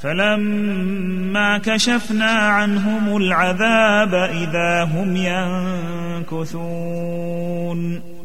فلما كشفنا عنهم العذاب إذا هم ينكثون.